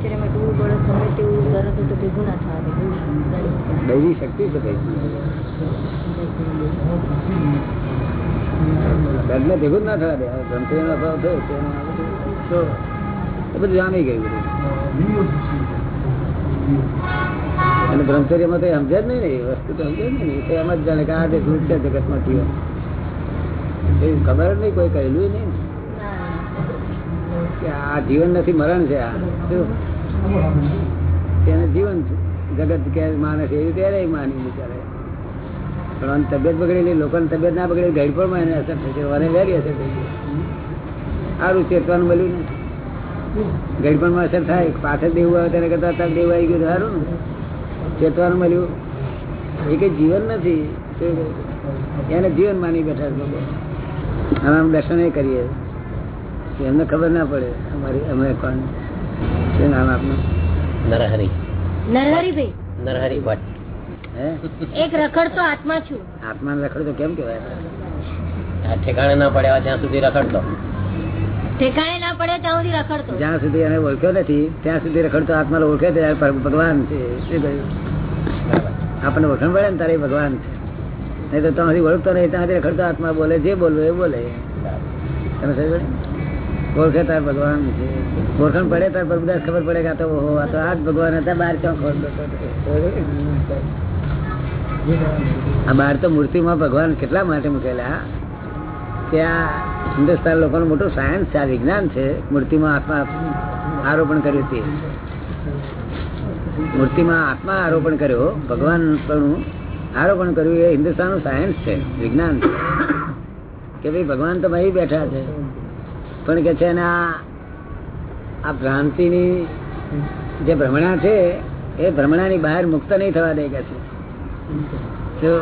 બ્રહ્મચર્યમાં ટૂળ બળદ ગમે તેવું તરત તો ભેગું ગુના થવા દે દૈવી શક્તિ છે ભાઈ. ભેગું ના થવા દે આ બ્રહ્મચર્યનો અભાવ થયો બધું તો જામી ગયું અને બ્રહ્મચર્યમાં તો સમજે જ નહીં ને એ વસ્તુ તો સમજે જ નહીં તો એમ જ જાણે કે આ જે દૂર છે જગતમાં જીવન એ ખબર નહીં કોઈ કહેલું નહીં ને. કે આ જીવન નથી મરણ છે આ. શું? તેને જીવન જગત કે માણસ એવું ત્યારે માની બિચારે. પણ તબિયત બગડેલી, લોકોની તબિયત ના બગડેલી ગડપણમાં એને અસર થશે વરે વેરી અસર થઈ ગઈ. સારું ચેતવાનું મળ્યું ને. ગડપણમાં અસર થાય. પાછળ દેવું આવે તેને કરતા તક દેવું આવી ગયું સારું ને. ચેતવાનું મળ્યું. એ કઈ જીવન નથી. એને જીવન માની બેઠા લોકો. અમે દર્શન કરીએ. એમને ખબર ના પડે. અમારી અમે કોણ? શું નામ આપનું? નરહરી. નરહરીભાઈ નરહરી ભટ્ટ. એક રખડતો આત્મા છું. આત્માને રખડ કેમ કેવાય ઠેકાણે ના પડ્યા ત્યાં સુધી રખડતો. ઠેકાણે ના પડે ત્યાં સુધી રખડતો. જ્યાં સુધી એને ઓળખ્યો નથી ત્યાં સુધી રખડતો આત્મા ઓળખે ત્યારે ભગવાન છે. શું કહ્યું? આપણને ઓળખણ પડે ને તારે ભગવાન છે. નહીં તો ત્યાં સુધી ઓળખતો નહીં ત્યાં સુધી રખડતો આત્મા બોલે જે બોલવું એ બોલે. તમે સમજો? ઓળખે તાર ભગવાન. ઓળખણ પડે તાર પ્રભુદાસ ખબર પડે કે આ તો આ જ ભગવાન હતા, બાર ક્યાં આ બાર તો મૂર્તિમાં ભગવાન કેટલા માટે મૂકેલા? આ હિન્દુસ્તાન લોકોનું મોટું સાયન્સ છે, આ વિજ્ઞાન છે, મૂર્તિમાં આત્મા આરોપણ કર્યું તે. મૂર્તિમાં આત્મા આરોપણ કર્યો, ભગવાન પણ આરોપણ કર્યું, એ હિન્દુસ્તાનનું સાયન્સ છે, વિજ્ઞાન છે. કે ભાઈ ભગવાન તો અહીં બેઠા છે. પણ કે છે ને આ ભ્રાંતિની જે ભ્રમણા છે એ ભ્રમણાની બહાર મુક્ત નહીં થવા દે કે છે. જો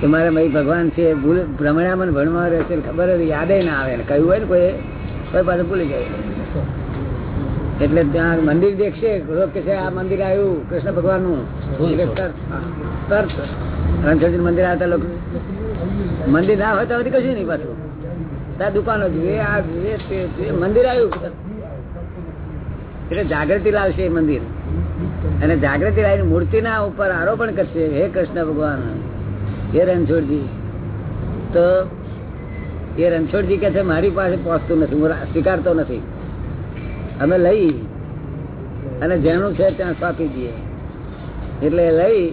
કે મારે ભાઈ ભગવાન છે ભૂલ ભ્રમણામાં મને ભણવા રહેશે ખબર યાદે ના આવે ને. કહ્યું હોય ને કોઈ કોઈ પાછું ભૂલી જાય. એટલે ત્યાં મંદિર દેખશે કે છે આ મંદિર આવ્યું કૃષ્ણ ભગવાનનું મંદિર આવતા લોકો મંદિર ના હોય તો કશું નહીં પાછું. ત્યાં દુકાનો જુએ, આ જુએ. મંદિર આવ્યું એટલે જાગૃતિ લાવશે એ મંદિર. અને જાગૃતિ લાવીને મૂર્તિના ઉપર આરોપણ કરશે. હે કૃષ્ણ ભગવાન, હે રણછોડજી. તો એ રણછોડજી કે છે, મારી પાસે પહોંચતું નથી, હું સ્વીકારતો નથી. અમે લઈ અને જેનું છે ત્યાં સોંપી દઈએ. એટલે લઈ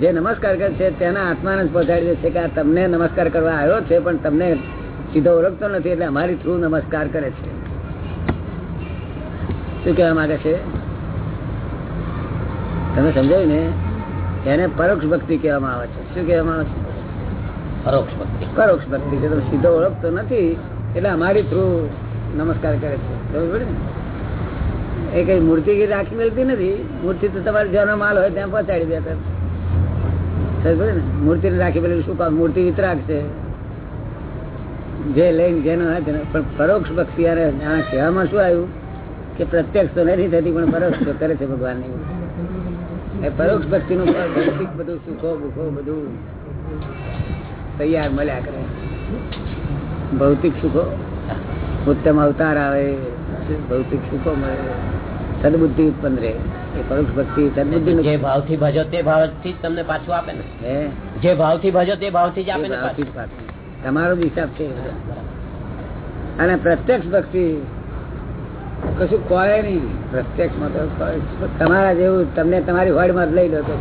જે નમસ્કાર કરે છે, તેના આત્માને જ પહોંચાડી દે છે કે આ તમને નમસ્કાર કરવા આવ્યો છે, પણ તમને સીધો ઓળખતો નથી એટલે અમારી થ્રુ નમસ્કાર કરે છે. શું કહેવા માંગે છે? તમે સમજાયું ને? એને પરોક્ષ ભક્તિ કહેવામાં આવે છે. શું કહેવામાં આવે છે? પરોક્ષ ભક્તિ. પરોક્ષ ભક્તિ છે. તમે સીધો ઓળખતો નથી એટલે અમારી થ્રુ નમસ્કાર કરે છે. બરોબર ને? એ કઈ મૂર્તિ રાખી મેળતી નથી. મૂર્તિ તો તમારે જ્યાં માલ હોય ત્યાં પહોંચાડી દે. ને? મૂર્તિ રાખી પેલી શું કામ? મૂર્તિ વિતરાક છે. જે લઈને જેનો પણ પરોક્ષ ભક્તિ આ કહેવામાં શું આવ્યું? કે પ્રત્યક્ષ તો નથી થતી પણ પરોક્ષ તો કરે છે ભગવાનની એ પરોક્ષ ભક્તિ નું ભૌતિક બધું સુખો બુખો બધું તૈયાર મળ્યા કરે. ભૌતિક સુખો ઉત્તમ અવતાર આવે ભૌતિક સુખો મળે સદબુદ્ધિ ઉત્પન્ન રહે. એ પરોક્ષ ભક્તિ સદબુદ્ધિ જે ભાવથી ભજો તે ભાવથી જ તમને પાછું આપે ને. જે ભાવથી ભજો તે ભાવથી જ આપે ને પાછું. તમારો હિસાબ છે. અને પ્રત્યક્ષ ભક્તિ કશું કોળે નહીં. પ્રત્યક્ષમાં તો તમારા જેવું તમને તમારી હોડમાં લઈ લો તો.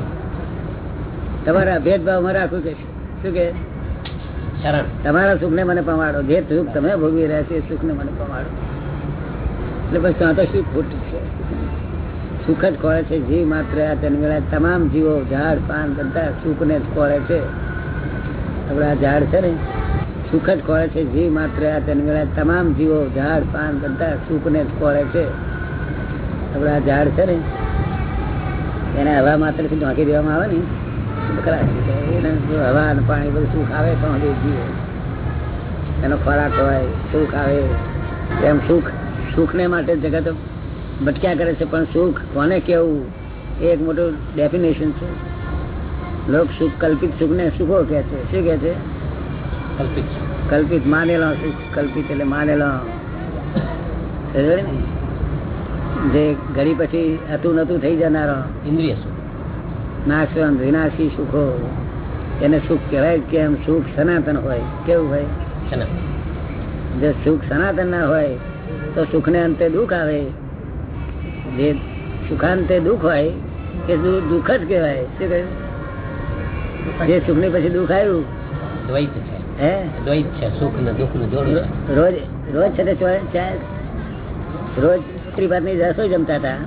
તમારા ભેદભાવમાં રાખું કે શું કે તમારા સુખ ને મને પમાડો. જે સુખ તમે ભોગવી રહ્યા છે એ સુખ ને મને પમાડો. એટલે પછી ત્યાં તો શું ખોટ છે? સુખ જ ખોળે છે. જીવ માત્ર આ તેની તમામ જીવો ઝાડ પાન બધા સુખ ને જ ખોળે છે. આપણે આ ઝાડ છે ને સુખ જ ખોળે છે જીવ માત્ર આ જન્મેલા તમામ જીવો ઝાડ, પાન બધા સુખ ને જ ખોળે છે. આપણે આ ઝાડ છે ને, એને હવા માત્રથી ઢાંકી દેવામાં આવે ને એને હવા અને પાણી બધું સુખ આવે તો હજી એનો ખોરાક હોય, સુખ આવે. એમ સુખ, સુખને માટે જગત ભટક્યા કરે છે, પણ સુખ કોને કેવું? એ એક મોટું ડેફિનેશન છે. લોક સુખ, કલ્પિત સુખને સુખો કે છે. શું કે છે? કલ્પિત માનેલો કલ્પિત એટલે માનેલો. જે ઘડી પછી હતું નતું થઈ જનારો. ઇન્દ્રિય સુખ. નાશવંત વિનાશી સુખો. એને સુખ કહેવાય કેમ? સુખ સનાતન હોય. કેવું હોય? ને સુખ સનાતન ના હોય તો સુખને અંતે દુઃખ આવે. જે સુખાંતે દુઃખ હોય એ દુઃખ જ કહેવાય. શું કહ્યું? જે સુખની પછી દુઃખ આવ્યું દ્વૈત છે. હે? છે સુખ ને દુઃખનું જોડું રોજ રોજ છે રોજ ત્રિભાતની રસોઈ જમતા હતા.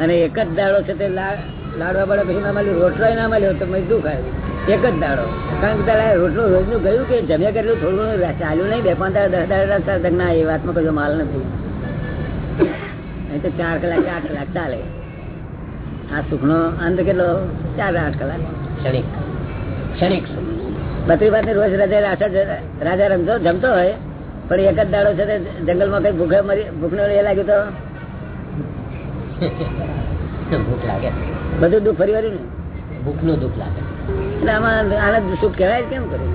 અને એક જ દાડો છે તે લાડવા બાડવા પછી ના મળ્યું રોટલો ના મળ્યો તો મેં દુઃખ આવ્યું. એક જ દાડો. કારણ કે તારે રોટલો રોજનું ગયું કે જમ્યા કરેલું થોડું ચાલ્યું નહીં? બે પાંચ દાડા દસ દાડા કે ના એ વાતમાં કશો માલ નથી. અહીં તો ચાર કલાક આઠ કલાક ચાલે. આ સુખનો અંત કેટલો? ચાર આઠ કલાક. ક્ષણિક. ક્ષણિક સુખ. બત્રી પાસે રોજ રાજા રાજા રાજા રમતો જમતો હોય પણ એક જ દાડો છે જંગલમાં કઈ ભૂખે મરી ભૂખનો એ લાગ્યું તો? ભૂખ લાગે. બધું દુઃખ ફરી વળ્યું ને? ભૂખનું દુઃખ લાગે. એટલે આમાં આનંદ સુખ કહેવાય કેમ કર્યું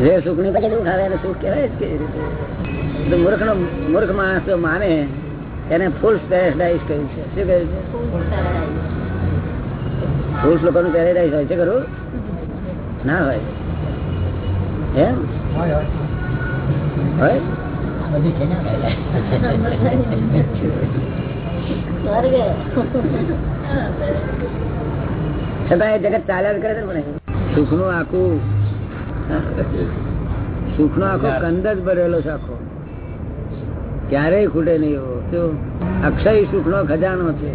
જે સુખની પછી દુઃખ આવે એને સુખ કહેવાય જ કેવી રીતે? મૂર્ખ નો મૂર્ખ માણસ જો માને એને ફૂલ પેરેડાઇઝ કહ્યું છે. શું કહ્યું છે? ફૂલ લોકોનું પેરેડાઇઝ હોય છે ખરું? ના હોય. એમ હોય બધી છે ને છતાં એ જગત ચાલ્યા કરે છે પણ સુખનું આખું સુખ નો આખો કંદ જ ભરેલો છે આખો. ક્યારેય ખૂટે નહીં એવો. શું? અક્ષય સુખ નો ખજાનો છે.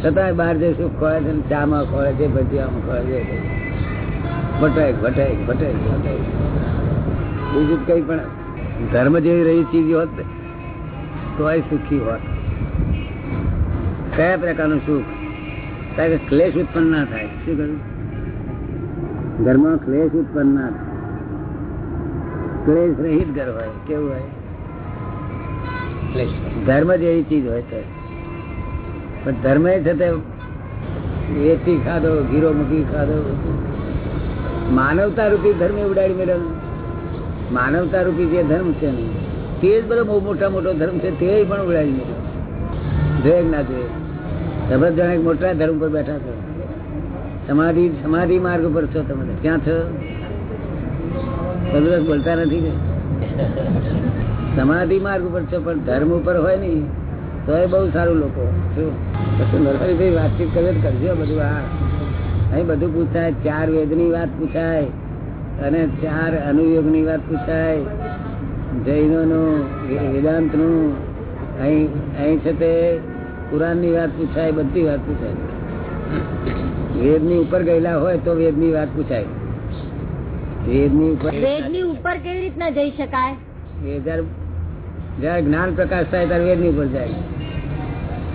છતાંય બહાર જે સુખ ખોળે છે ને ચામાં ખોળે છે ભજીયામાં ખોળે છે ભટાય ભટાય ભટાય ભટાય બીજું કઈ પણ. ધર્મ જેવી રહી ચીજ હોત તોય સુખી હોત. કયા પ્રકારનું સુખ? કારણ કે ક્લેશ ઉત્પન્ન ના થાય. શું કહ્યું? ઘરમાં ક્લેશ ઉત્પન્ન ના થાય. ક્લેશ રહિત ઘર હોય કેવું હોય? ધર્મ જેવી ચીજ હોય તો. પણ ધર્મ એ છે તે એથી ખાધો ઘીરો મૂકી ખાધો માનવતા રૂપી ધર્મ ઉડાડી મેળવ્યો. માનવતા રૂપી જે ધર્મ છે ને, તે જ બધો બહુ મોટા મોટો ધર્મ છે, તે પણ ઉડાડી મેળવ્યો. જોઈએ ના જોઈએ તમે જાણે મોટા ધર્મ પર બેઠા છો. સમાધિ સમાધિ માર્ગ પર છો તમે ક્યાં છો? બધું બોલતા નથી ને સમાધિ માર્ગ ઉપર છો, પણ ધર્મ ઉપર હોય ને તો એ બહુ સારું લોકો. શું? પછી નરહરીભાઈ વાતચીત કરે કરજો બધું આ. અહીં બધું પૂછાય ચાર વેદની વાત પૂછાય અને ચાર અનુયોગની વાત પૂછાય જૈનોનું વેદાંતનું અહીં અહીં છે તે પુરાણની વાત પૂછાય બધી વાત પૂછાય. વેદની ઉપર ગયેલા હોય તો વેદની વાત પૂછાય. વેદની ઉપર વેદની ઉપર કેવી રીતના જઈ શકાય? એ જ્ઞાન પ્રકાશ થાય ત્યારે વેદની ઉપર જાય.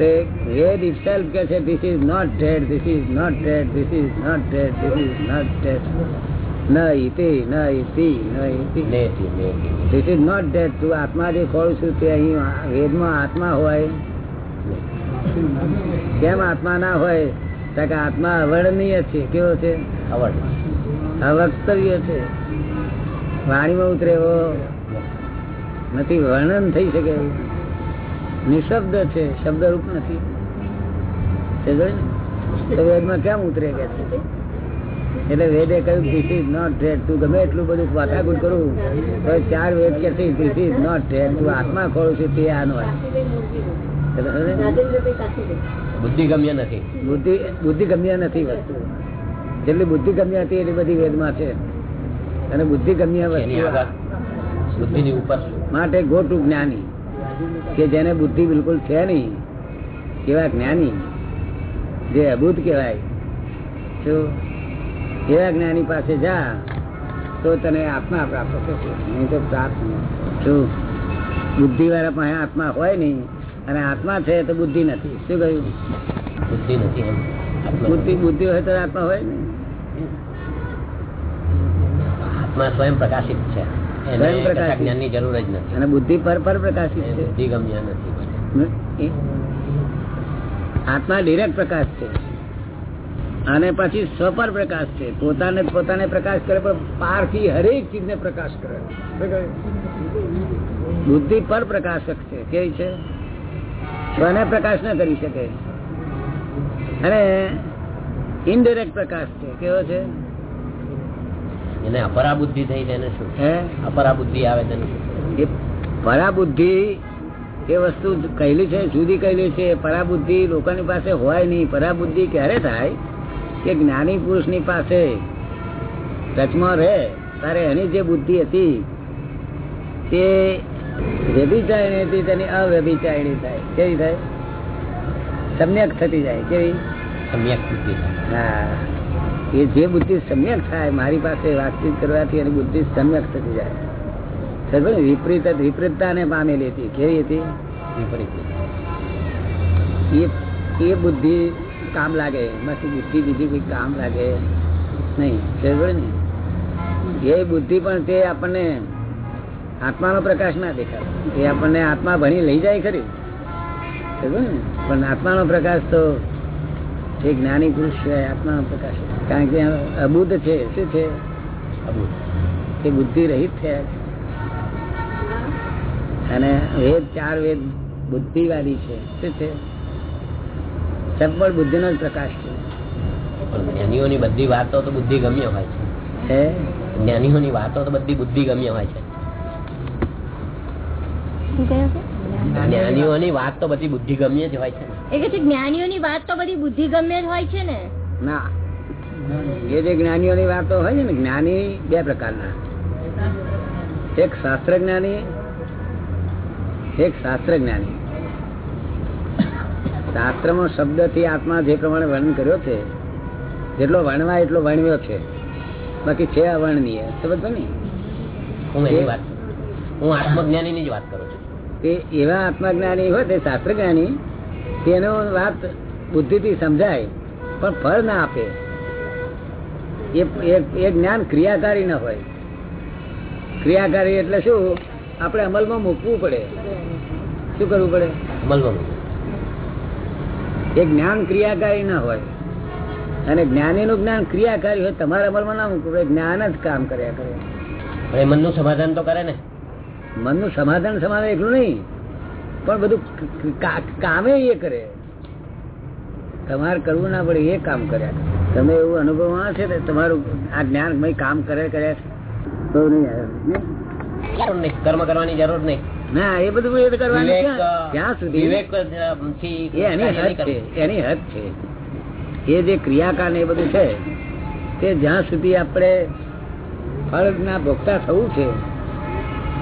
વેદ ઇટસેલ્ફ કે છે this is not dead this is not dead this is not dead this is not dead ન ઇતિ ન ઇતિ ન ઇતિ ધીસ ઇઝ નોટ ડેડ તું આત્મા જે ખોળું છું તે અહીં વેદમાં આત્મા હોય. કેમ આત્મા ના હોય? તો કે આત્મા અવર્ણનીય છે. કેવો છે? અવર્ણ. અવક્તવ્ય છે. વાણીમાં ઉતરે એવો નથી. વર્ણન થઈ શકે. નિશબ્દ છે શબ્દરૂપ નથી. સમજાય ને? તો વેદમાં કેમ ઉતરે કે એટલે વેદે કહ્યું ધીસ ઇઝ નોટ ડ્રેડ તું ગમે એટલું બધું વાતાગુટ કરું તો ચાર વેદ કે છે ધીસ ઇઝ નોટ ડ્રેડ તું આત્મા ખોળું છું તે આનો? બુદ્ધિ ગમ્ય નથી. બુદ્ધિ બુદ્ધિ ગમ્ય નથી વસ્તુ. જેટલી બુદ્ધિ ગમ્ય હતી એટલી બધી વેદમાં છે. અને બુદ્ધિ ગમ્ય વસ્તુ બુદ્ધિની ઉપર માટે ગોટુ જ્ઞાની. કે જેને બુદ્ધિ બિલકુલ છે નહીં કેવા જ્ઞાની જે અભૂત કહેવાય તો એવા જ્ઞાની પાસે જા તો તને આત્મા પ્રાપ્ત થશે. નહીં તો પ્રાપ્ત શું બુદ્ધિવાળા પાસે આત્મા હોય નહીં અને આત્મા છે તો બુદ્ધિ નથી. શું કહ્યું? બુદ્ધિ નથી બુદ્ધિ બુદ્ધિ હોય તો આત્મા હોય ને. આત્મા સ્વયં પ્રકાશિત છે. એને સ્વયં પ્રકાશિત. કશા જ્ઞાનની જરૂર જ નથી. અને બુદ્ધિ પર પર પ્રકાશિત છે. બુદ્ધિ ગમ્ય નથી આત્મા ડિરેક્ટ પ્રકાશ છે. અને પછી સ્વપર પ્રકાશ છે. પોતાને પોતાને પ્રકાશ કરે પણ પારથી હરેક ચીજને પ્રકાશ કરે. બુદ્ધિ પર પ્રકાશક છે. કેવી છે? સ્વને પ્રકાશ ના કરી શકે. અને ઇનડિરેક્ટ પ્રકાશ છે. કેવો છે? એને અપરા બુદ્ધિ થઈ તેને શું? અપરા બુદ્ધિ આવે તેને એ પરાબુદ્ધિ એ વસ્તુ કહેલી છે જુદી કહેલી છે. પરાબુદ્ધિ લોકોની પાસે હોય નહીં. પરાબુદ્ધિ ક્યારે થાય? કે જ્ઞાની પુરુષની પાસે ટચમાં રહે. ત્યારે એની જે બુદ્ધિ હતી તે વ્યભિચારણી હતી તેની અવ્યભિચારણી થાય. કેવી થાય? સમ્યક થતી જાય. કેવી? સમ્યક બુદ્ધિ હા. એ જે બુદ્ધિ સમ્યક થાય મારી પાસે વાતચીત કરવાથી એની બુદ્ધિ સમ્યક થતી જાય. સર વિપરીત વિપરીતતાને પામેલી હતી. કેવી હતી? વિપરીત એ બુદ્ધિ કામ લાગે. બાકી બુદ્ધિ બીજી કોઈ કામ લાગે નહીં. સમજો ને એ બુદ્ધિ પણ તે આપણને આત્માનો પ્રકાશ ના દેખાય. એ આપણને આત્મા ભણી લઈ જાય ખરી. સમજો ને પણ આત્માનો પ્રકાશ તો જે જ્ઞાની પુરુષ છે આત્માનો પ્રકાશ. કારણ કે અબુદ્ધ છે શું છે? તે બુદ્ધિ રહિત થયા છે. અને વેદ ચાર વેદ બુદ્ધિવાળી છે. શું છે? સબળ બુદ્ધિ નો જ પ્રકાશ છે. જ્ઞાનીઓની બધી વાતો તો બુદ્ધિ ગમ્ય હોય છે. હે? જ્ઞાનીઓની વાતો તો બધી બુદ્ધિ ગમ્ય હોય છે. જ્ઞાનીઓની વાત તો બધી બુદ્ધિ ગમ્ય જ હોય છે. ને. એ કે છે જ્ઞાનીઓની વાત તો બધી બુદ્ધિગમ્ય જ હોય છે ને? ના. એ જે જ્ઞાનીઓની વાતો હોય ને જ્ઞાની બે પ્રકારના. એક શાસ્ત્ર જ્ઞાની એક શાસ્ત્ર જ્ઞાની શાસ્ત્રમાં શબ્દથી આત્મા જે પ્રમાણે વર્ણન કર્યો છે જેટલો વર્ણવાય એટલો વર્ણવ્યો છે. બાકી છે અવર્ણનીય સમજો ને? હું એની વાત હું આત્મજ્ઞાનીની જ વાત કરું છું. તે એવા આત્મજ્ઞાની હોય તે શાસ્ત્ર જ્ઞાની તેનો વાત બુદ્ધિથી સમજાય પણ ફળ ના આપે. એ જ્ઞાન ક્રિયાકારી ન હોય. ક્રિયાકારી એટલે શું? આપણે અમલમાં મૂકવું પડે. શું કરવું પડે? અમલમાં એ જ્ઞાન ક્રિયાકારી ના હોય. અને જ્ઞાનીનું જ્ઞાન ક્રિયાકારી હોય તમારા અમલમાં ના મૂકવું પડે. જ્ઞાન જ કામ કર્યા કરે. મનનું સમાધાન તો કરે ને. મનનું સમાધાન સમાધાન એટલું નહીં. પણ બધું કામે એ કરે. તમારે કરવું ના પડે એ કામ કર્યા કરે. તમે એવું અનુભવ છે ને તમારું આ જ્ઞાન કામ કરે કર્યા નહીં કર્મ કરવાની જરૂર નહીં. ના એ બધું એ તો ક્યાં? સુધી? વિવેક અ, થી એ એની હદ છે. એની હદ છે. એ જે ક્રિયાકાર એ બધું છે તે જ્યાં સુધી આપણે ફળના ભોગતા થવું છે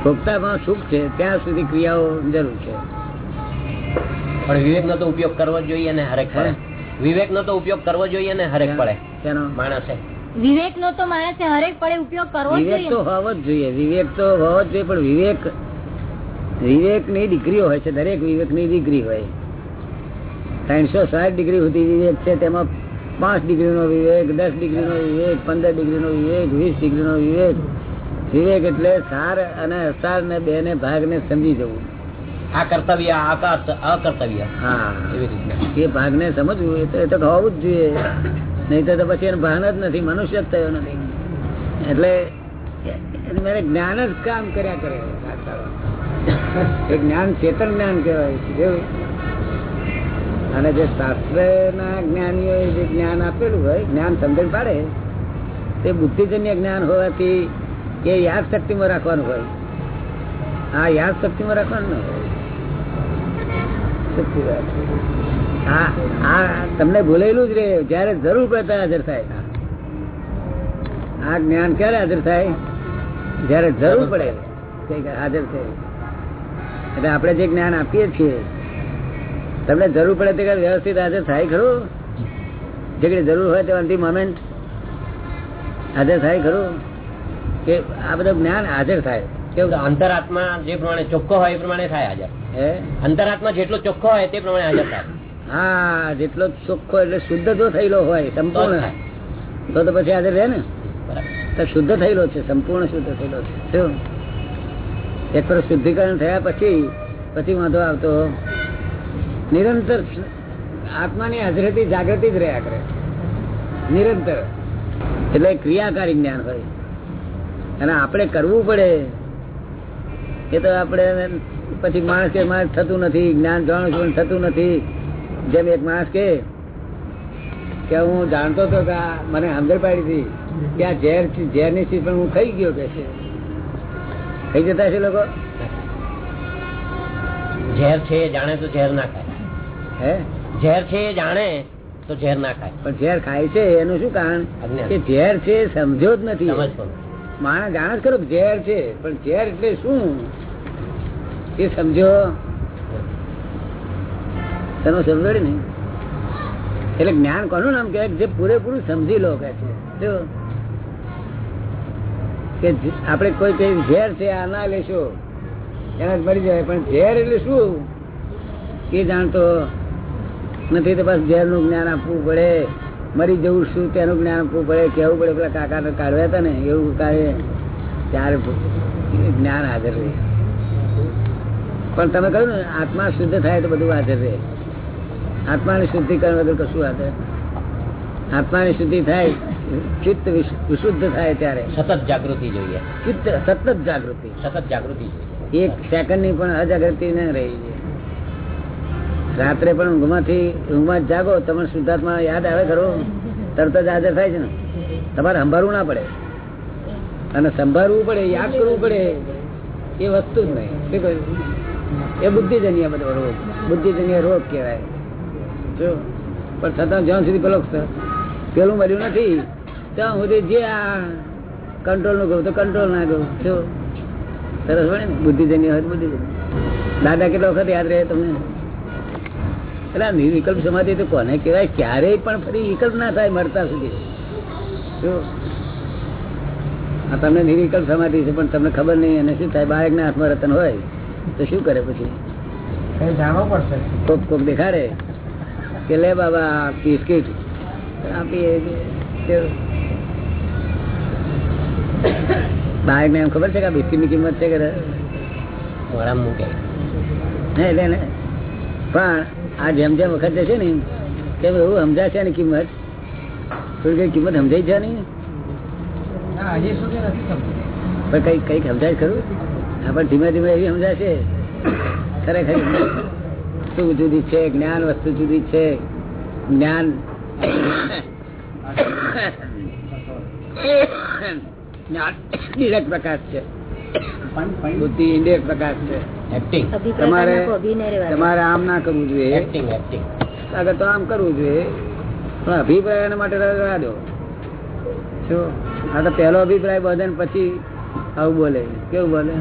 ભોગતામાં સુખ છે ત્યાં સુધી ક્રિયાઓ જરૂર છે. પણ વિવેક નો તો ઉપયોગ કરવો જોઈએ ને હરેક વિવેક નો તો ઉપયોગ કરવો જોઈએ ને હરેક પડે. માણસે. વિવેક નો તો માણસે હરેક પડે ઉપયોગ કરવો વિવેક તો હોવો જ જોઈએ. વિવેક તો હોવો જ જોઈએ પણ વિવેક વિવેકની દીકરીઓ હોય છે. દરેક વિવેકની ડિગ્રી હોય. ત્રણસો સાઠ ડિગ્રી સુધી વિવેક છે. તેમાં પાંચ ડિગ્રી નો વિવેક દસ ડિગ્રી નો વિવેક પંદર ડિગ્રી નો વિવેક વીસ ડિગ્રી નો વિવેક. વિવેક એટલે સાર અને અસાર ને બે ને ભાગ ને સમજી જવું. આ કર્તવ્ય આ અકર્તવ્ય. હા. એવી રીતના એ ભાગ ને સમજવું એ તો હોવું જ જોઈએ. નહીં તો પછી એનો ભાન જ નથી મનુષ્ય જ થયો નથી. એટલે મારે જ્ઞાન જ કામ કર્યા કરે એ જ્ઞાન ચેતન જ્ઞાન કહેવાય છે કેવું? અને જે શાસ્ત્ર ના જ્ઞાનીઓ જે જ્ઞાન આપેલું હોય જ્ઞાન સમજણ પાડે તે બુદ્ધિજન્ય જ્ઞાન હોવાથી એ યાદ શક્તિમાં રાખવાનું હોય. આ યાદ શક્તિમાં રાખવાનું ન હોય. આ તમને ભૂલેલું જ રે જયારે જરૂર પડે હાજર થાય. આ જ્ઞાન ક્યારે હાજર થાય? જયારે જરૂર પડે હાજર થાય. એટલે આપણે જે જ્ઞાન આપીએ છીએ તમને જરૂર પડે તે વ્યવસ્થિત હાજર થાય ખરું? જે કઈ જરૂર હોય તે અંતિમ મોમેન્ટ હાજર થાય ખરું? કે આ બધું જ્ઞાન હાજર થાય. કેવું અંતરાત્મા જે પ્રમાણે ચોખ્ખો હોય એ પ્રમાણે થાય હાજર. અંતરાત્મા જેટલો ચોખ્ખો હોય તે પ્રમાણે હાજર થાય. હા જેટલો ચોખ્ખો એટલે શુદ્ધ જો થયેલો હોય સંપૂર્ણ. તો તો પછી હાજર રહે ને? તો શુદ્ધ થયેલો છે સંપૂર્ણ શુદ્ધ થયેલો છે. શું? એક વાર શુદ્ધિકરણ થયા પછી પછી વાંધો આવતો. નિરંતર આત્માની હાજરીથી જાગૃતિ જ રહ્યા કરે. નિરંતર. એટલે ક્રિયાકારી જ્ઞાન હોય. અને આપણે કરવું પડે. એ તો આપણે પછી માણસ કે માણસ થતું નથી જ્ઞાન જાણ પણ થતું નથી. જેમ એક માણસ કે હું જાણતો હતો કે મને સમજણ પાડી હતી કે આ ઝેર ઝેરની ચીજ પણ હું ખાઈ ગયો કે છે? ખાઈ જતા છે લોકો? ઝેર છે જાણે તો ઝેર ના ખાય. હે? ઝેર છે જાણે તો ઝેર ના ખાય. પણ ઝેર ખાય છે એનું શું કારણ. કે ઝેર છે સમજો જ નથી. સમજ પણ માણસ જાણે ખરો ઝેર છે, પણ ઝેર એટલે શું? એ સમજો. તમે સમજો ને? એટલે જ્ઞાન કોનું નામ કે જે પૂરેપૂરું સમજી લો કે છે. જો. કે આપણે કોઈ કઈ ઝેર છે, આ ના લેશો, એના મરી જાય પણ ઝેર એટલે શું? એ જાણતો નથી તો બસ ઝેરનું જ્ઞાન આપવું પડે. મરી જવું શું? તેનું જ્ઞાન આપવું પડે કેવું પડે. પેલા કાકા કાઢવ્યા હતા ને એવું કાઢે ત્યારે જ્ઞાન હાજર રહે. પણ તમે કહ્યું ને આત્મા શુદ્ધ થાય તો બધું હાજર રહે. આત્માની શુદ્ધિકરણ વગર કશું હાજર આત્માની શુદ્ધિ થાય ચિત્ત વિશુદ્ધ થાય ત્યારે. સતત જાગૃતિ જોઈએ. ચિત્ત સતત જાગૃતિ. સતત જાગૃતિ એક સેકન્ડની પણ અજાગૃતિ ન રહી. રાત્રે પણ ઊંઘમાંથી ઊંઘમાં જાગો, તમને શુદ્ધાત્મા યાદ આવે ખરો? તરત જ હાજર થાય છે ને. તમારે સંભાળવું ના પડે. અને સંભાળવું પડે, યાદ કરવું પડે, એ વસ્તુ જ નહીં. શું કહ્યું? એ બુદ્ધિજન્ય બધો રોગ. બુદ્ધિજન્ય રોગ કહેવાય. જો? પણ છતાં જ્યાં સુધી પેલો પેલું મળ્યું નથી, ત્યાં સુધી જે આ કંટ્રોલનું કહું તો કંટ્રોલ ના કહું જો? સરસ બુદ્ધિજન્ય હોય બુદ્ધિજન્ય. દાદા કેટલા વખત યાદ રહે તમને? એટલે આ નિર્વિકલ્પ સમાધિ તો કોને કહેવાય? ક્યારેય પણ ફરી વિકલ્પ ના થાય મળતા સુધી. આ તમને નિર્વિકલ્પ સમાધિ છે પણ તમને ખબર નહીં અને શું થાય? બાળક ના હાથમાં રતન હોય તો શું કરે પછી? જાણવું પડશે? કોક કોક દેખાડે કે લે બાબા બિસ્કીટ. આપીએ બાળકને એમ ખબર છે કે આ બિસ્કીટની કિંમત છે કે મૂકે. હે એટલે ને પણ આ જેમ જેમ વખત જશે ને તેમ એવું સમજાશે ને કિંમત. થોડી કઈ કિંમત સમજાય છે નહીં પણ કઈ કંઈક સમજાય ખરું? હા પણ ધીમે ધીમે એવી સમજાશે. ખરેખર વસ્તુ જુદી છે જ્ઞાન વસ્તુ જુદી છે. જ્ઞાન. જ્ઞાન. પ્રકાશ છે. બુદ્ધિ ઇન્દ્રિય પ્રકાશ છે. એક્ટિંગ અભિપ્રાય તમારે. તમારે આમ ના કરવું જોઈએ. એક્ટિંગ એક્ટિંગ આગળ તો આમ કરવું જોઈએ. પણ અભિપ્રાય માટે રહેવા દો. જો આ તો પહેલો અભિપ્રાય બધે પછી આવું બોલે. કેવું બોલે?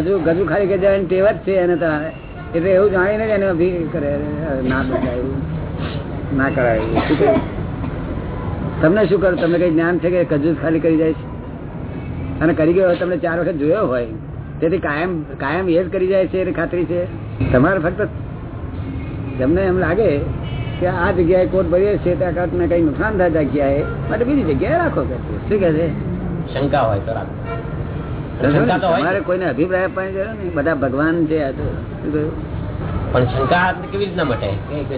ગજુ ગજુ ખાલી કે જવાની ટેવ જ છે એને એટલે એવું જાણીને જ એને અભિ કરે. ના બતાય ના કરાય? તમને શું કરું? તમને કઈ જ્ઞાન છે કે કજુ જ ખાલી કરી જાય છે? અને કરી ગયો તમને ચાર વખત જોયો હોય તેથી કાયમ કાયમ એ જ કરી જાય છે એની ખાતરી છે? તમારે ફક્ત તમને એમ લાગે કે આ જગ્યાએ કોટ ભરીએ છે ત્યાં કાંકને કઈ નુકસાન થાય જગ્યાએ માટે બીજી જગ્યાએ રાખો કે શું? કે છે? શંકા હોય તો રાખો. તમારે જ. કોઈને અભિપ્રાય આપવાની જરૂર નહીં. બધા ભગવાન છે આ તો. શું કહ્યું? પણ શંકા કેવી રીતના મટે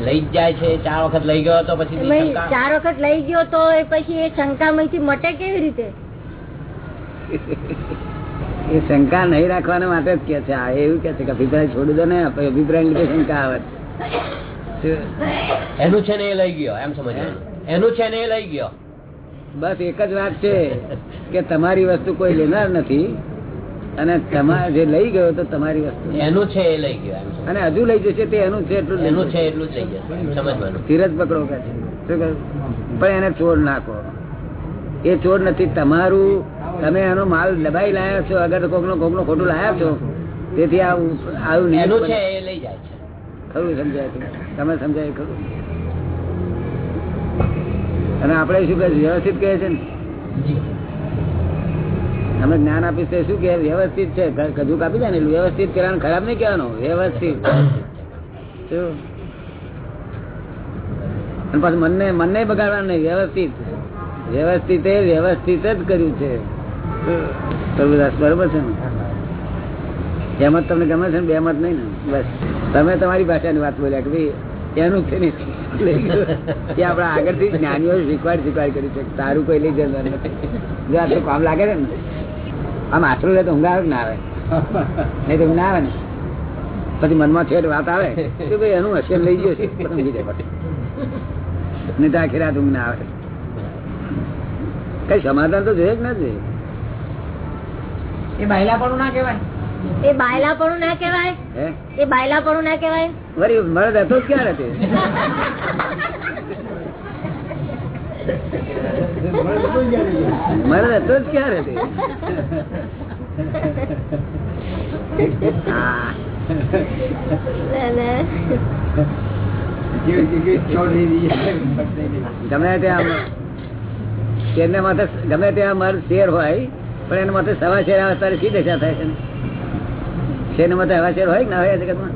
લઈ જાય છે ચાર વખત લઈ ગયો તો પછી ચાર વખત લઈ ગયો તો એ પછી એ શંકામાંથી મટે કેવી રીતે? એ શંકા નહીં રાખવાના માટે જ કે છે. આ એવું કે છે કે અભિપ્રાય છોડી દો ને અભિપ્રાય લીધે શંકા આવે. એનું છે ને એ લઈ ગયો એમ સમજવાનું એનું છે ને એ લઈ ગયો. બસ એક જ વાત છે કે તમારી વસ્તુ કોઈ લેનાર નથી. અને તમારે જે લઈ ગયો તો તમારી વસ્તુ. એનું છે એ લઈ ગયો અને હજુ લઈ જશે તે એનું છે એટલું એનું છે એટલું લઈ જશે સમજવાનું. ધીરજ પકડો કે પણ એને ચોર નાખો. એ ચોર નથી તમારું તમે એનો માલ દબાઈ લાયા છો અગર કોકનો કોકનો ખોટું લાયા છો તેથી આવું આવું એનું છે એ લઈ જાય છે. ખરું સમજાય તમે સમજાય ખરું? અને આપણે શું કહે વ્યવસ્થિત કહે છે ને? અમે જ્ઞાન આપીશ તો શું કે, વ્યવસ્થિત છે. ક- કજુ કાપી જાય ને વ્યવસ્થિત કરવાનું ખરાબ નહીં કહેવાનું. વ્યવસ્થિત? અને પાછું મનને મનને બગાડવાનું નહીં, વ્યવસ્થિત. વ્યવસ્થિત વ્યવસ્થિત જ કર્યું છે. બરોબર છે ને? એમ તમને ગમે છે ને? બે મત નહીં ને? બસ. તમે તમારી ભાષાની વાત બોલ્યા કે ભાઈ, એનું છે ને. એ આપણા આગળથી જ્ઞાનીઓ શીખવાડ શીખવાડ કરી છે તારું કોઈ લઈ જવાનું નથી. જો આ કામ લાગે છે ને? આમ આશરો લે તો ઊંઘ આવે ના આવે? નહીં તો ઊંઘ ના આવે ને? પછી મનમાં છે વાત આવે કે ભાઈ એનું હશે લઈ ગયો છે ઊંઘી જાય નહીં તો આખી રાત ઊંઘ ના આવે. કઈ સમાધાન તો જોઈએ જ ના જોઈએ? એ બાયલાપણું ના કહેવાય. એ બાયલાપણું ના કહેવાય? હે? એ બાયલાપણું ના કહેવાય? વરી મરદ હતો જ ક્યારે તે? હતો જ ક્યારે તે. ગમે ત્યાં શેરને માથે ગમે ત્યાં મર્દ શેર હોય પણ એના માથે સવા શેર આવે ત્યારે શી દશા થાય છે? શેર માથે હવા શેર હોય કે ના હોય જગતમાં?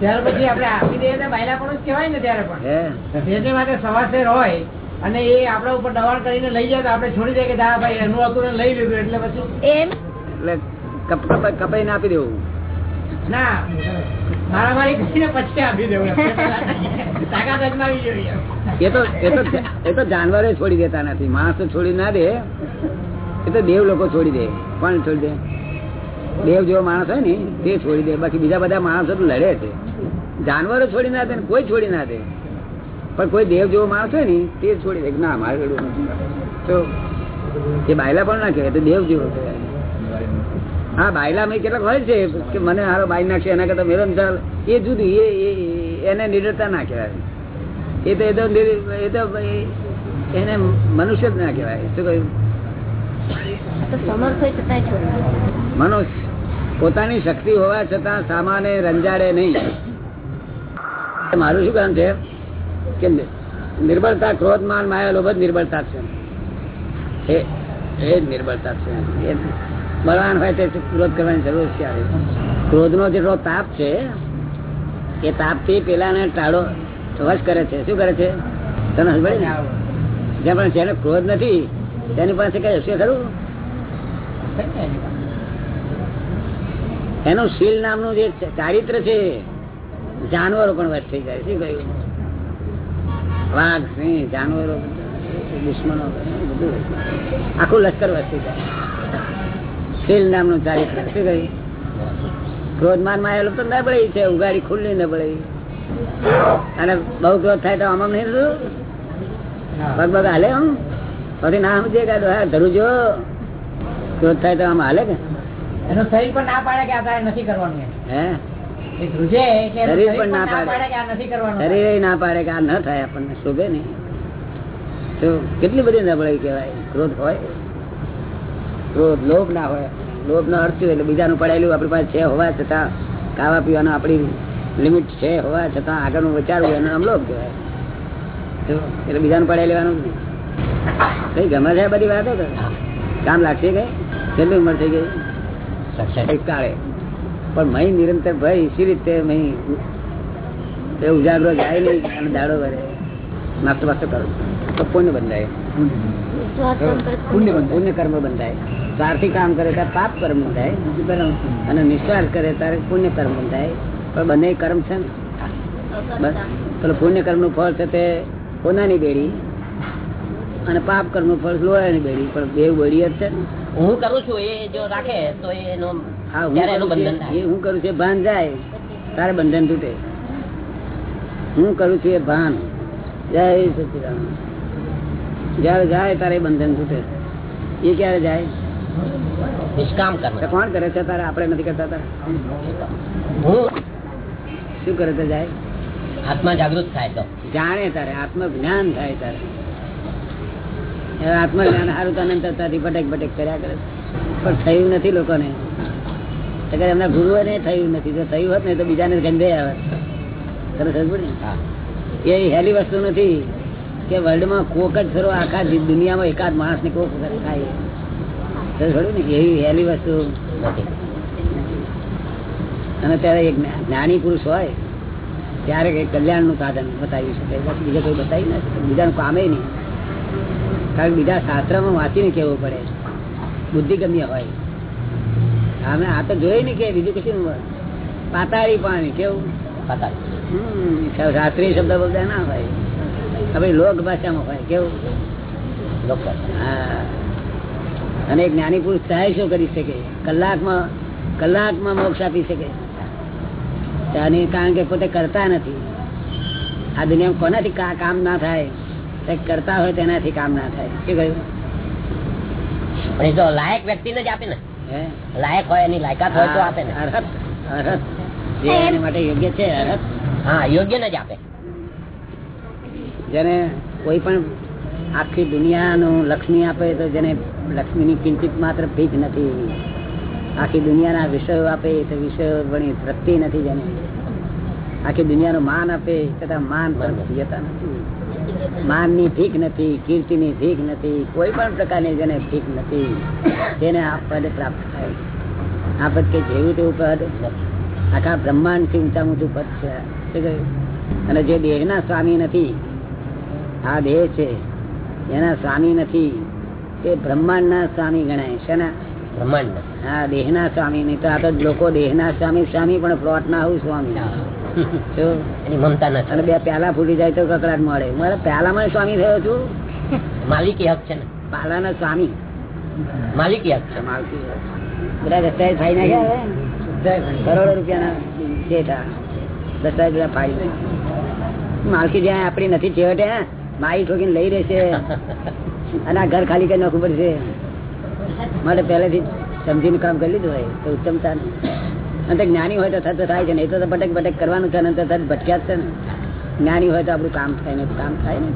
ત્યાર પછી આપણે આપી દઈએ બાયલા પણ જ કહેવાય ને ત્યારે પણ. હે. જે તે માટે સવાસેર હોય અને એ આપણા ઉપર દબાણ કરીને લઈ જાય આપણે છોડી દે કે દા ભાઈ એનું હતું લઈ લીધું એટલે પછી એમ? એટલે કપાઈ કપાઈને આપી દેવું. ના મારામારી કરીને પછી આપી દેવું. તાકાત અજમાવી જોઈએ. એ તો એ તો એ તો જાનવરો છોડી દેતા નથી. માણસો છોડી ના દે. એ તો દેવ લોકો છોડી દે. કોણ છોડી દે? દેવ જેવો માણસ હોય ને તે છોડી દે. બાકી બીજા બધા માણસો તો લડે છે જાનવરો છોડી ના દે કોઈ છોડી ના દે. પણ કોઈ દેવ જેવો માણસ હોય ને તે છોડી દે ના મારે લડવું નથી. તો એ બાયલા પણ ના કહેવાય તો દેવ જેવો કહેવાય. હા બાયલા મેં કેટલાક હોય છે કે મને હારો બાઈ નાખશે એના કરતા મેરમ ચાલ એ જુદી એ એને નિડરતા ના કહેવાય. એ તો એ તો એ તો એને મનુષ્ય જ ના કહેવાય. શું કહ્યું? મનુષ્ય પોતાની શક્તિ હોવા છતાં સામાને રંજાડે નહીં. મારું શું કામ છે? કે નિર્બળતા ક્રોધ માન માયા લોભ નિર્બળતા છે. એ નિર્બળતા છે. બળવાન હોય તે ક્રોધ કરવાની જરૂર છે ક્રોધ નો જેટલો તાપ છે, એ તાપથી પેલાને ટાળો વશ કરે છે. શું કરે છે? તને સમજ ને? જ્યાં પણ જેને ક્રોધ નથી, તેની પાસે કઈ હશે ખરું? એનું શીલ નામનું જે ચારિત્ર છે, જાનવરો પણ વશ થઈ જાય. શું કહ્યું? વાઘ સિંહ જાનવરો દુશ્મનો બધું આખું લશ્કર વસ્તી જાય. શીલ નામનું ચારિત્ર શું કહ્યું ક્રોધમાનમાં આવેલું તો નબળી છે ઉગાડી ખુલ્લી નબળી. અને બહુ ક્રોધ થાય તો આમ નહીં પગ પગ હાલે આમ? પછી ના સમજે કે હા ધરું જો. ક્રોધ થાય તો આમ હાલે કે? એનું શરીર પણ ના પાડે કે આપણે નથી કરવાનું હે? શરીર પણ ના પાડે. પાડે કે આ નથી કરવાનું. શરીરે ના પાડે કે આ ન થાય આપણને શોભે નહીં. તો કેટલી બધી નબળાઈ કહેવાય? ક્રોધ હોય? ક્રોધ લોભ ના હોય. લોભ નો અર્થ એટલે બીજાનું પડાયેલું આપણી પાસે છે હોવા છતાં ખાવા પીવાનું આપણી લિમિટ છે હોવા છતાં આગળનું વિચારવું એનો આમ લોભ કહેવાય. તો એટલે બીજાનું પડાઈ લેવાનું જ નહીં. કઈ ગમે છે બધી વાતો કામ લાગશે કઈ કેટલી ઉંમર થઈ ગઈ? કાળે પણ મહી નિરંતર ભાઈ સી રીતે મહી એ ઉજાગરો જાય નહીં અને દાડો કરે નાસ્તો વાસ્તો કરો. તો પુણ્ય બંધાય. પુણ્ય કર્મ બંધાય. સ્વાર્થી કામ કરે ત્યારે પાપ કર્મ બંધાય. અને નિસ્વાર્થ કરે ત્યારે પુણ્ય કર્મ બંધાય. પણ બંને કર્મ છે ને? બસ. પેલું પુણ્ય કર્મનું ફળ છે તે કોનાની બેડી અને પાપ કર્મનું ફળ લોહાની બેડી. પણ બે બેડી જ છે ને? હું કરું છું એ જો રાખે તો એનો બંધન એ હું કરું છું ભાન જાય. તારે બંધન તૂટે. હું કરું છું એ ભાન. જય સચિદાન જયારે જાય તારે બંધન તૂટે. એ ક્યારે જાય? કોણ કરે છે તારે? આપણે નથી કરતા તારે? શું કરે તો જાય? આત્મા જાગૃત થાય તો. જાણે તારે આત્મજ્ઞાન થાય તારે. આત્મજ્ઞાન સારું તને તરતાથી ભટેક ભટેક કર્યા કરે પણ થયું નથી લોકોને. અગર એમના ગુરુઓ ને થયું નથી. જો થયું હોત ને તો બીજાને ગંધે આવે. તને સમજ ને? એ હેલી વસ્તુ નથી કે વર્લ્ડમાં કોક જ ખરો આખા દુનિયામાં એકાદ માણસ ને કોક થાય થોડું ને? એવી હેલી વસ્તુ. અને ત્યારે એક જ્ઞાની પુરુષ હોય ત્યારે કઈ કલ્યાણનું સાધન બતાવી શકે. બીજા કોઈ બતાવી ના શકે. બીજાનું કામે નહીં. કારણ કે બીજા શાસ્ત્રમાં વાંચીને કેવું પડે બુદ્ધિગમ્ય હોય. અમે આ તો જોઈ ને કે બીજું કશું. પાતાળી પાણી કેવું? પતા શાસ્ત્રીય શબ્દ બધા ના હોય. હવે લોક ભાષામાં હોય કેવું? હા. અને એક જ્ઞાની પુરુષ શું કરી શકે? કલાકમાં કલાકમાં મોક્ષ આપી શકે? કારણ કે પોતે કરતા નથી. આ દુનિયામાં કોનાથી કામ ના થાય? કરતા હોય તેનાથી કામ ના થાય. શું કહ્યું? પણ એ તો લાયક વ્યક્તિને જ આપે ને. લાયક હોય એની લાયકાત હોય તો આપે ને. અરહત અરહત. જે એની માટે યોગ્ય છે અરહત. હા યોગ્ય ને જ આપે. જેને કોઈ પણ આખી દુનિયાનું લક્ષ્મી આપે તો જેને લક્ષ્મીની કિંચિત માત્ર ભીખ નથી. આખી દુનિયાના વિષયો આપે તો વિષયો વળી તૃપ્તિ નથી જેને. આખી દુનિયાનું માન આપે છતાં માન પણ જતા નથી. માનની ભીખ નથી કીર્તિની ભીખ નથી કોઈ પણ પ્રકારની જેને ભીખ નથી તેને આ પદ પ્રાપ્ત થાય. આ પદ કે જેવું તેવું પદ આખા બ્રહ્માંડથી ઊંચા ઊંચું પદ છે. અને જે દેહના સ્વામી નથી આ દેહ છે. એના સ્વામી નથી તે બ્રહ્માંડના સ્વામી ગણાય છે ને? બ્રહ્માંડ હા દેહના સ્વામી નહીં તો આ તો લોકો દેહના સ્વામી સ્વામી પણ પ્લોટ ના આવું સ્વામી એની મમતા નથી. અને બે પ્યાલા ફૂટી જાય તો કકડાટ મળે. મારે પ્યાલામાં સ્વામી થયો છું. માલિકી હક છે ને. પાલાના સ્વામી. માલિકી હક છે. માલકી બધા દસ્તાવેજ ફાઈ નાખ્યા કરોડો રૂપિયાના ડેટા દસ્તાવેજ બધા ફાઈ માલકી જ્યાં આપણી નથી છેવટે માઈ ઠોકીને લઈ રહેશે. અને આ ઘર ખાલી કરી નાખવું પડશે. માટે પહેલેથી સમજીને કામ કરી લીધું હોય તો ઉત્તમતા ને જ્ઞાની હોય તો થત થાય છે ને એ તો ભટક ભટક કરવાનું છે ને થત ભટક્યા જ છે ને. જ્ઞાની હોય તો આપણું કામ થાય ને કામ થાય ને.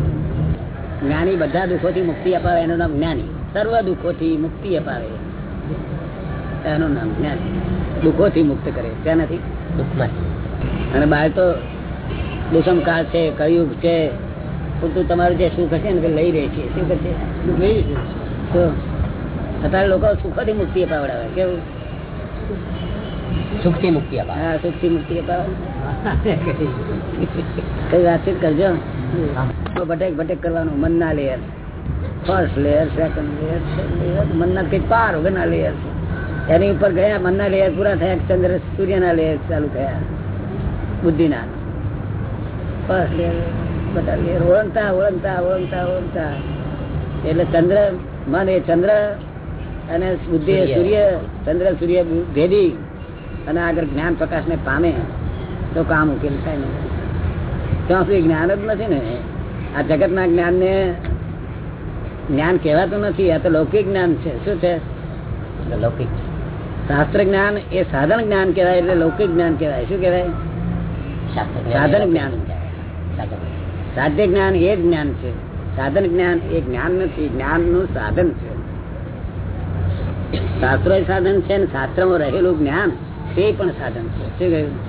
જ્ઞાની બધા દુઃખોથી મુક્તિ અપાવે એનું નામ જ્ઞાની. સર્વ દુઃખોથી મુક્તિ અપાવે. એનું નામ જ્ઞાની. દુઃખોથી મુક્ત કરે ત્યાં નથી? દુઃખમાં અને બહાર તો દુષમકાળ છે કળિયુગ છે. પૂરતું તમારું જે સુખ હશે ને લઈ રહે છે. શું કરશે? તો અત્યારે લોકો સુખોથી મુક્તિ અપાવડાવે કેવું? સુખથી મુક્તિ અપાવે. હા સુખથી મુક્તિ અપાવે. કઈ વાતચીત કરજો. ભટેક ભટેક કરવાનું મનના layer first layer second layer layer મનના કઈ પાર વગરના લેયર એની ઉપર ગયા મનના લેયર પૂરા થયા ચંદ્ર સૂર્યના લેયર ચાલુ થયા. બુદ્ધિના. ફર્સ્ટ લેયર બધા લેયર ઓળંગતા ઓળંગતા ઓળંગતા ઓળંગતા. એટલે ચંદ્ર મન એ ચંદ્ર અને બુદ્ધિ સૂર્ય ચંદ્ર સૂર્ય ભેદી. અને આગળ જ્ઞાન પ્રકાશ ને પામે તો કામ ઉકેલ થાય ને ત્યાં સુધી જ્ઞાન જ નથી ને. આ જગત ના જ્ઞાન ને જ્ઞાન કહેવાતું નથી આ તો લૌકિક જ્ઞાન છે. શું છે? લૌકિક શાસ્ત્ર જ્ઞાન એ સાધન જ્ઞાન કહેવાય એટલે લૌકિક જ્ઞાન કહેવાય. શું કહેવાય? સાધન જ્ઞાન. સાધ્ય જ્ઞાન એ જ્ઞાન છે. સાધન જ્ઞાન એ જ્ઞાન નથી. જ્ઞાનનું સાધન છે. શાસ્ત્રો સાધન છે ને શાસ્ત્રમાં રહેલું જ્ઞાન. તે પણ સાધન છે. શું કહ્યું?